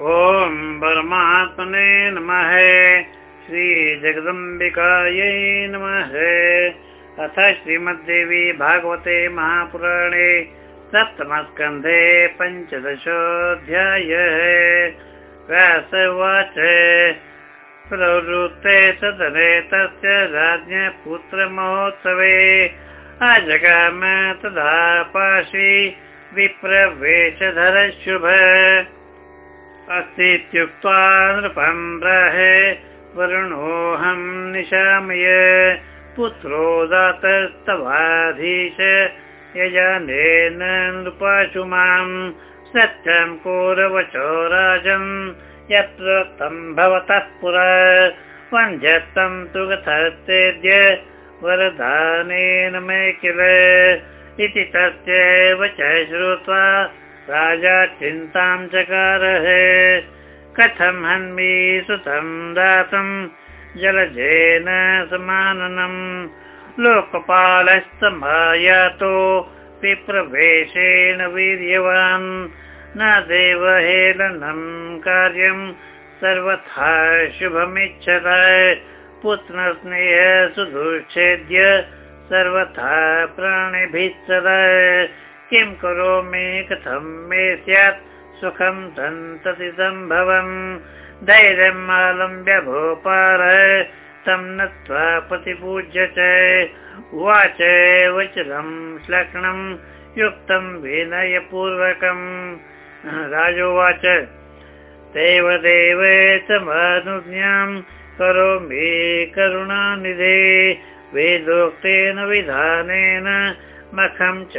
ॐ परमात्मने नमः। श्रीजगदम्बिकायै नमः। अथ श्रीमद्देवी भागवते महापुराणे सप्तमस्कन्धे पञ्चदशोऽध्याय। व्यास उवाच। प्रवृत्ते तदरे तस्य राज्ञपुत्रमहोत्सवे अजगाम तदा पाशी विप्रवेशधर शुभ अस्तीत्युक्त्वा नृपं ब्रहे वरुणोऽहं निशामय। पुत्रो दातस्तवाधीश यजानेन नृपाशु मां। सत्यं कोरवचो राजन् यत्र तं भवतः पुरा। वञ्जतं तु गतस्तेद्य वरदानेन मे किल। इति तस्यैव च श्रुत्वा राजा चिन्तां चकारः कथं हन्मि सुतं दातुं जलजेन समाननम् लोकपालस्तमायातो विप्रवेशेन वीर्यवान्। न देवहेलनं कार्यं सर्वथा शुभमिच्छत पुत्रस्नेह सुदुच्छेद्य सर्वथा प्राणिभिः सदा किं करोमि कथं मे स्यात्? सुखं सन्तति सम्भवम्। धैर्यम् आलम्ब्य भोपाल तं नत्वा प्रतिपूज्य च। उवाच वचनं श्लक्ष्णं युक्तं विनयपूर्वकम्। राजोवाच देवदेव च मानुज्ञां करोमि करुणानिधे। वेदोक्तेन विधानेन मखं च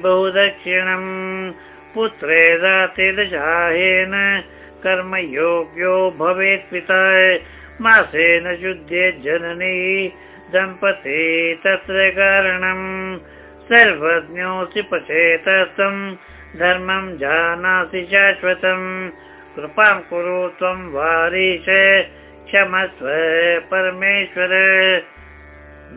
बहुदक्षिणम्। पुत्रे दातिदशाहेन कर्मयोग्यो भवेत् पिता। मासेन शुद्धे जननी दम्पती तत्र कारणम्। सर्वज्ञोऽसि पचेतस्तं धर्मं जानासि शाश्वतम्। कृपां कुरु त्वं वारीश। क्षमस्व परमेश्वर।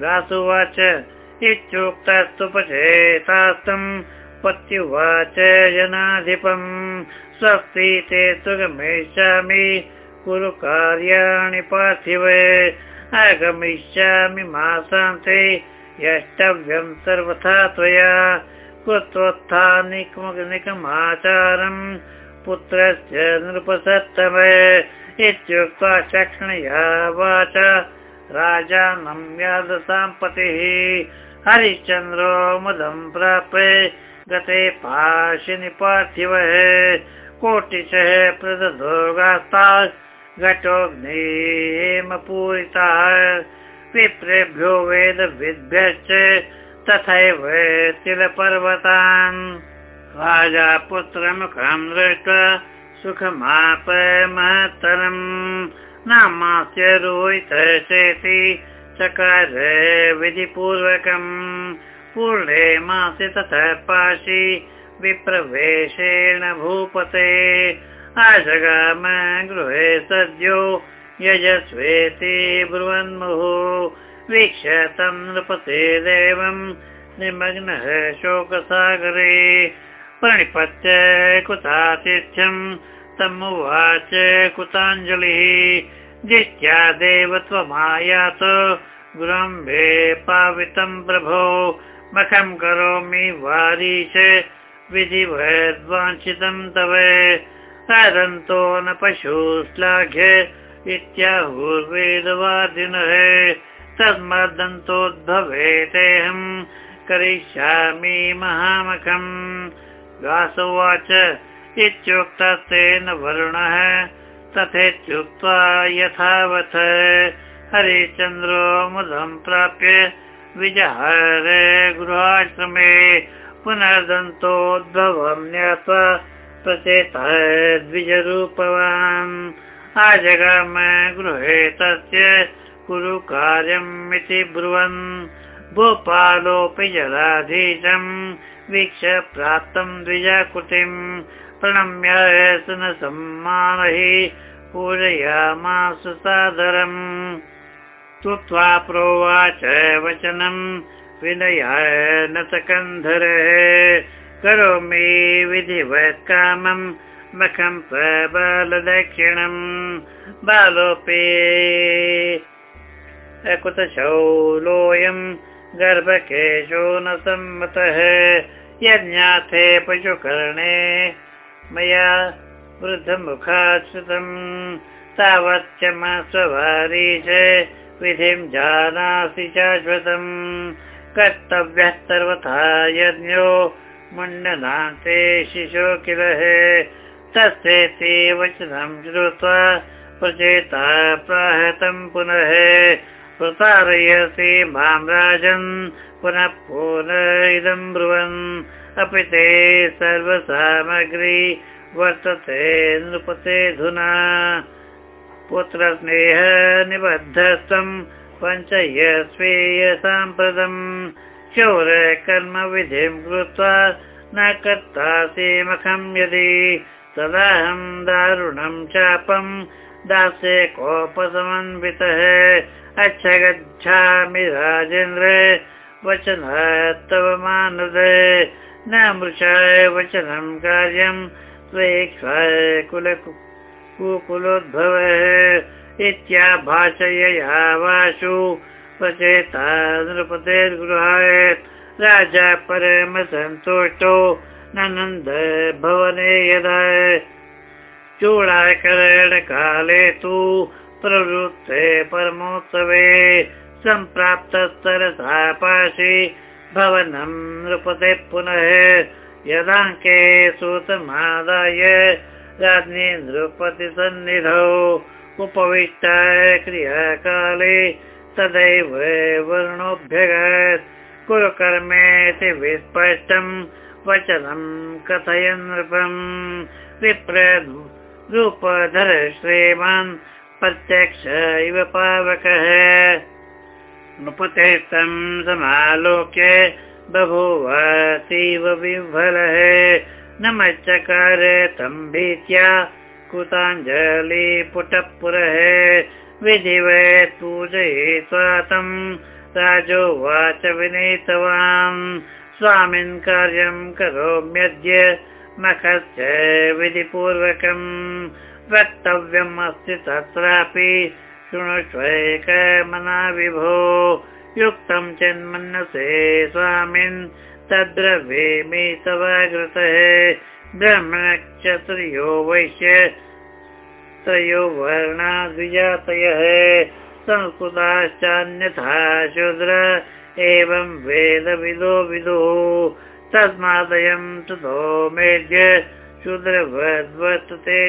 दासुवाच इत्युक्तस्तु पचेतास्तम् पत्युवाच जनाधिपम् स्वस्ति ते तु गमिष्यामि कुरु कार्याणि पार्थिव। आगमिष्यामि मासान्ते यष्टव्यं सर्वथा त्वया। कृत्वोत्थानिकमाचारम् पुत्रस्य नृपसत्तम। इत्युक्त्वा चक्ष्णया वाचा राजानं यादसाम्पतिः हरिश्चन्द्रो मुदं प्राप्य गते पाशिनि पार्थिवः कोटिशः प्रदधोगास्ता घटोऽग्निपूरिताः विप्रेभ्यो वेदविद्भ्यश्च तथैव तिलपर्वतान्। राजा पुत्रमुखं दृष्ट्वा सुखमाप महत्तरम् नामास्य रोहित चेति चकार विधिपूर्वकम्। पूर्णे मासि ततः पाशि विप्रवेशेण भूपते। आजगाम गृहे सद्यो यजस्वेति ब्रुवन्मुहुः। वीक्ष्य नृपते देवं निमग्नः शोकसागरे। प्रणिपत्य कुतातिथ्यम् तमुवाच कुताञ्जलिः दिष्ट्या देव त्वमायात। गृम्भे पावितं प्रभो मखं करोमि वारीश। विधिवद्वाञ्छितं तव हरन्तो न पशु श्लाघ्य इत्याहुर्वेदवादिनः। तस्मादन्तोद्भवेतेऽहं करिष्यामि महामखम्। व्यासोवाच इत्युक्तस्तेन वरुणः तथेत्युक्त्वा यथावथ हरिश्चन्द्रो मुदं प्राप्य विजहार गृहाश्रमे पुनर्दन्तोद्भवं ज्ञात्वा प्रचेतः द्विजरूपवान्। आजगाम गृहे तस्य कुरु कार्यम् इति ब्रुवन्। भूपालोऽपि जलाधीशम्। वीक्ष प्राप्तं द्विजाकृतिम् प्रणम्य न सम्मानहि पूजयामास सादरम्। स्तुत्वा प्रोवाच वचनं विनयाय न सकन्धर करोमि विधिवत् कामम् मखं प्रबलदक्षिणम्। बालोपे कुतशौलोऽयं गर्भकेशो न सम्मतः। यज्ञाथे पशुकर्णे मया वृद्धमुखाश्रितम्। तावच्च स्ववारी च विधिं जानासि शाश्वतम् कर्तव्यः सर्वथा यज्ञो मुण्डनान्ते शिशो किल तस्येति वचनं श्रुत्वा प्रचेता प्राहतं पुनः प्रतारयसि मां राजन् पुनः पुनः इदं ब्रुवन् अपि ते सर्वसामग्री वर्तते नृपते पुत्रस्नेह निबद्धस्तं पञ्चय स्वीय साम्प्रदम् चौरकर्मविधिं कृत्वा न कर्तासि मखं यदि। तदाहं दारुणं चापं दास्ये कोपसमन्वितः। अच्छ गच्छामि राजेन्द्र वचन तव मानद न मृषाय वचनं कार्यं स्वेक्षाय कुल कुकुलोद्भवः इत्याभाषयया वाशु प्रचेता नृपतेर्गृहाय राजा परमसन्तुष्टो नन्द भवने यदा चूडाकरणकाले तु प्रवृत्ते परमोत्सवे सम्प्राप्तस्तरसा पाशि भवनं नृपते पुनः यदाङ्के सुतमादाय राज्ञी नृपतिसन्निधौ उपविष्टाय क्रियाकाले तदैव वर्णोऽभ्यगत् कुरुकर्मेति विस्पष्टम् वचनं कथयन् नृपम् विप्र रूपधर श्रीमान् प्रत्यक्ष इव पावकः नुपतेष्टं समालोक्य बभूवतीव विह्वलः नमश्चकार तं भीत्या कृताञ्जलि पुटः पूजयित्वा तं राजोवाच विनीतवान्। स्वामिन् कार्यं करोम्यद्य मखस्य विधिपूर्वकम्। वक्तव्यम् अस्ति तत्रापि शृणुष्वैकमना विभो। युक्तं चिन्मन्यसे स्वामिन् तद्रव्येमि तवाग्रतः ब्रह्मणक्षत्रियो वैश्य त्रयो वर्णा द्विजातयः। संस्कृताश्चान्यथा शूद्र एवं वेदविदो विदुः। तस्मादयं ततो मेद्य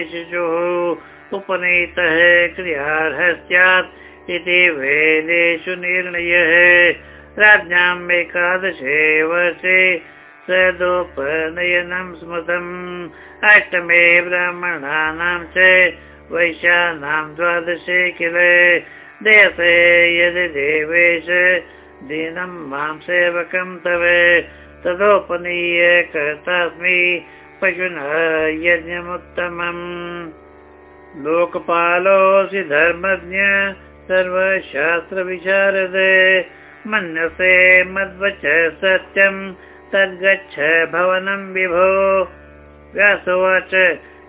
शिशुः उपनीतः क्रियार्हः स्यात् इति वेदेषु निर्णयः। राज्ञाम् एकादशे वर्षे सदोपनयनं स्मृतम्। अष्टमे ब्राह्मणानां च वैश्यानां द्वादशे किल। देशे यदि देवेश दीनं मां सेवकं तव। तदोपनीय कर्तास्मि पशुनः यज्ञमुत्तमम्। लोकपालोऽसि धर्मज्ञ सर्वशास्त्रविशारद। मन्यसे मद्वच सत्यं तद्गच्छ भवनं विभो। व्यासोवाच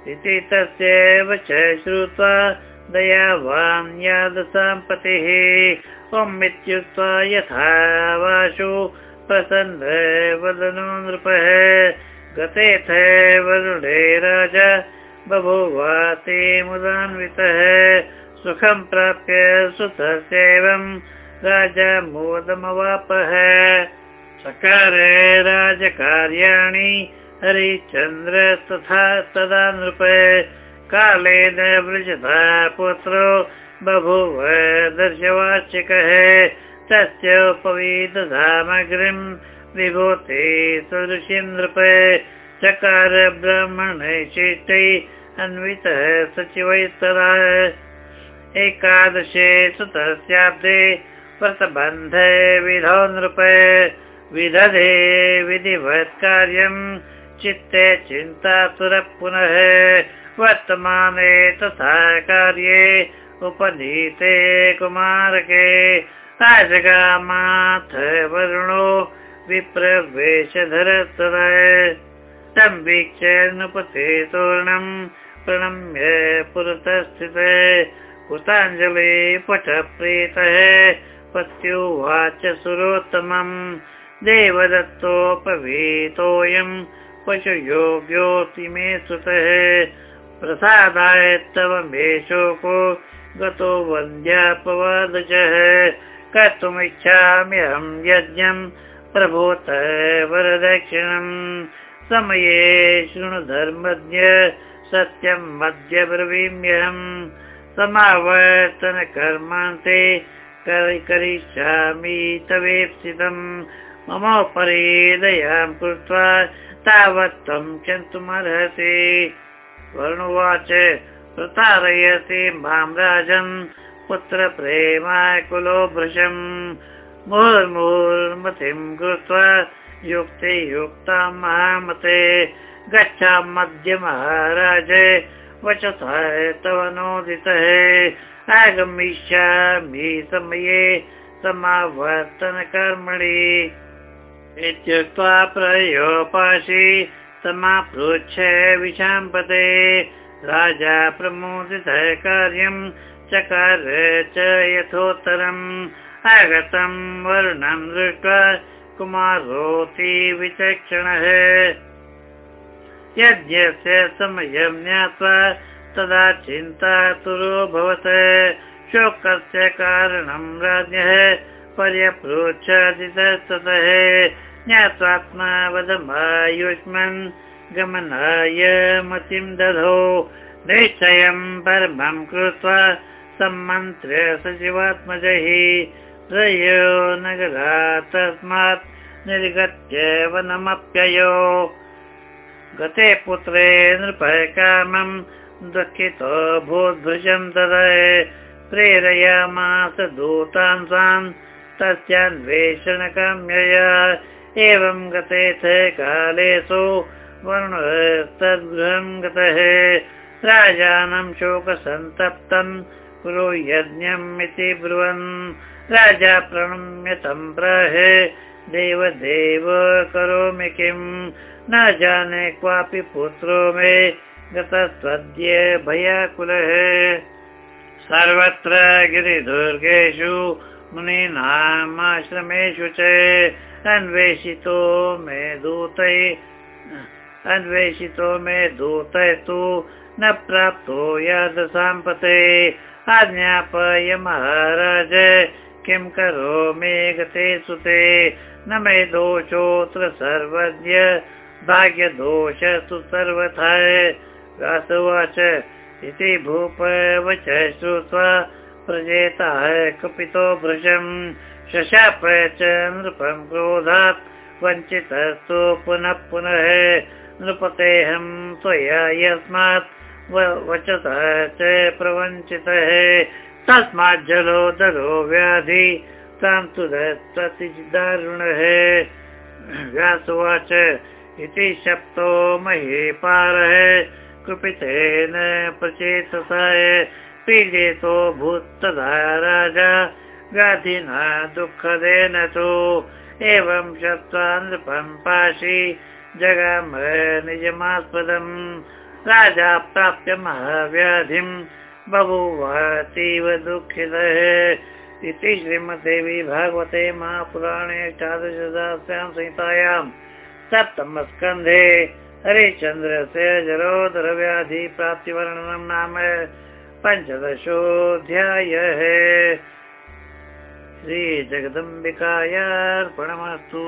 इति तस्यैव च श्रुत्वा दयावान् यादसाम्पतिः। ओम् इत्युक्त्वा यथा वाशु प्रसन्न वदनो नृपः गतेथ वरुणे राजा बभूवाति मुदान्वितः सुखं प्राप्य सुतस्यैवं राजा मोदमवापः सकारे राजकार्याणि हरिश्चन्द्र तथा तदा नृप कालेन वृजता पुत्रो बभूव दर्शवाचिकः तस्योपवीतसामग्रीं विभूते सदृशीं नृप चकार ब्राह्मणैशिष्टै अन्वितः सचिवैस्तरा एकादशे सुतस्याब्दे व्रतबन्ध विधौ नृप विदधे विधिवत् कार्यम् चित्ते चिन्तातुरः पुनः वर्तमाने तथा कार्ये उपनीते कुमारके राजगामाथ वरुणो तं वीक्ष्य नृपते तोरणम् प्रणम्य पुरतः स्थितः कृताञ्जलि पठप्रीतः पत्युवाच सुरोत्तमम् देवदत्तोपवीतोऽयम् पशुयोग्योऽसि मे सुतः प्रसादाय तव मे शोको गतो वन्द्यापवादचः कर्तुमिच्छाम्यहं यज्ञम् वरदक्षिणम् समये शृणु धर्मज्ञ सत्यं मध्य ब्रवीम्यहम् समावर्तन कर्मान्ते करिष्यामि तवेप्सितम् ममोपरि दयां कृत्वा तावत् त्वं क्षन्तुमर्हसि वर्णुवाच प्रतारयसि मां राजन् पुत्रप्रेमाकुलो भृशम् मुहुर्मुहुर्मतिं कृत्वा युक्ते युक्तां महामते गच्छामद्य महाराज वचसा तव नोदितः। आगमिष्यामि समये समावर्तनकर्मणि। इत्युक्त्वा प्रयोपाशि समापृच्छ विशाम्पते। राजा प्रमोदितः कार्यं चकार च यथोत्तरम् आगतं वर्णं दृष्ट्वा कुमारोति विचक्षणः। यज्ञस्य समयं ज्ञात्वा तदा चिन्तातुरोऽभवत् शोकस्य कारणं राज्ञः पर्यप्रोच्छादितस्ततः ज्ञात्वात्मा वदमायुष्मन् गमनाय मतिं दधो। निश्चयं परमं कृत्वा सम्मन्त्र्य सचिवात्मजैः नगरा तस्मात् निर्गत्य वनमप्ययो गते पुत्रे नृपः कामम् दुःखितो भूद्भुजं तदा प्रेरयामास दूतान् स्वान् तस्यान्वेषणकाम्यया। एवं गतेथ कालेषु वरुणस्तद्गृहं गतः राजानं शोकसन्तप्तं यज्ञम् इति ब्रुवन् राजा प्रणम्य सम्प्राह देवदेव करोमि किम्? न जाने क्वापि पुत्रो मे गतस्त्वद्य भयाकुलः। सर्वत्र गिरिदुर्गेषु मुनीनामाश्रमेषु च अन्वेषितो मे दूतै अन्वेषितो मे दूतै तु न प्राप्तो यादसाम्पते। आज्ञापय महाराज किं करोमि गते सुते न मे दोषोऽत्र सर्वज्ञ भाग्यदोष तु सर्वथा व्यासुवाच इति भूपवच श्रुत्वा प्रजेताः कुपितो भृशम् शशाप च नृपं क्रोधात् वञ्चितस्तु पुनः पुनः। नृपतेऽहं त्वया यस्मात् वचतः च प्रवञ्चितः तस्मात् जलो दरो व्याधि। तां तु दारुणः व्यासुवाच इति शप्तो महीपारः कुपितेन प्रचेतसाय पीडितो भूत्तदा राजा। व्याधिना दुःखदेन तु। एवं शप्त्वा नृपं पाशि। जगाम निजमास्पदम्। राजा प्राप्य महाव्याधिम् बभूवातीव दुःखितः इति श्रीमद्देवी भागवते महापुराणे एकादशदास्यां संहितायाम् सप्तमस्कन्धे हरिश्चन्द्रस्य जरोदरव्याधिप्राप्तिवर्णनं नाम पञ्चदशोऽध्यायः। श्रीजगदम्बिकायार्पणमस्तु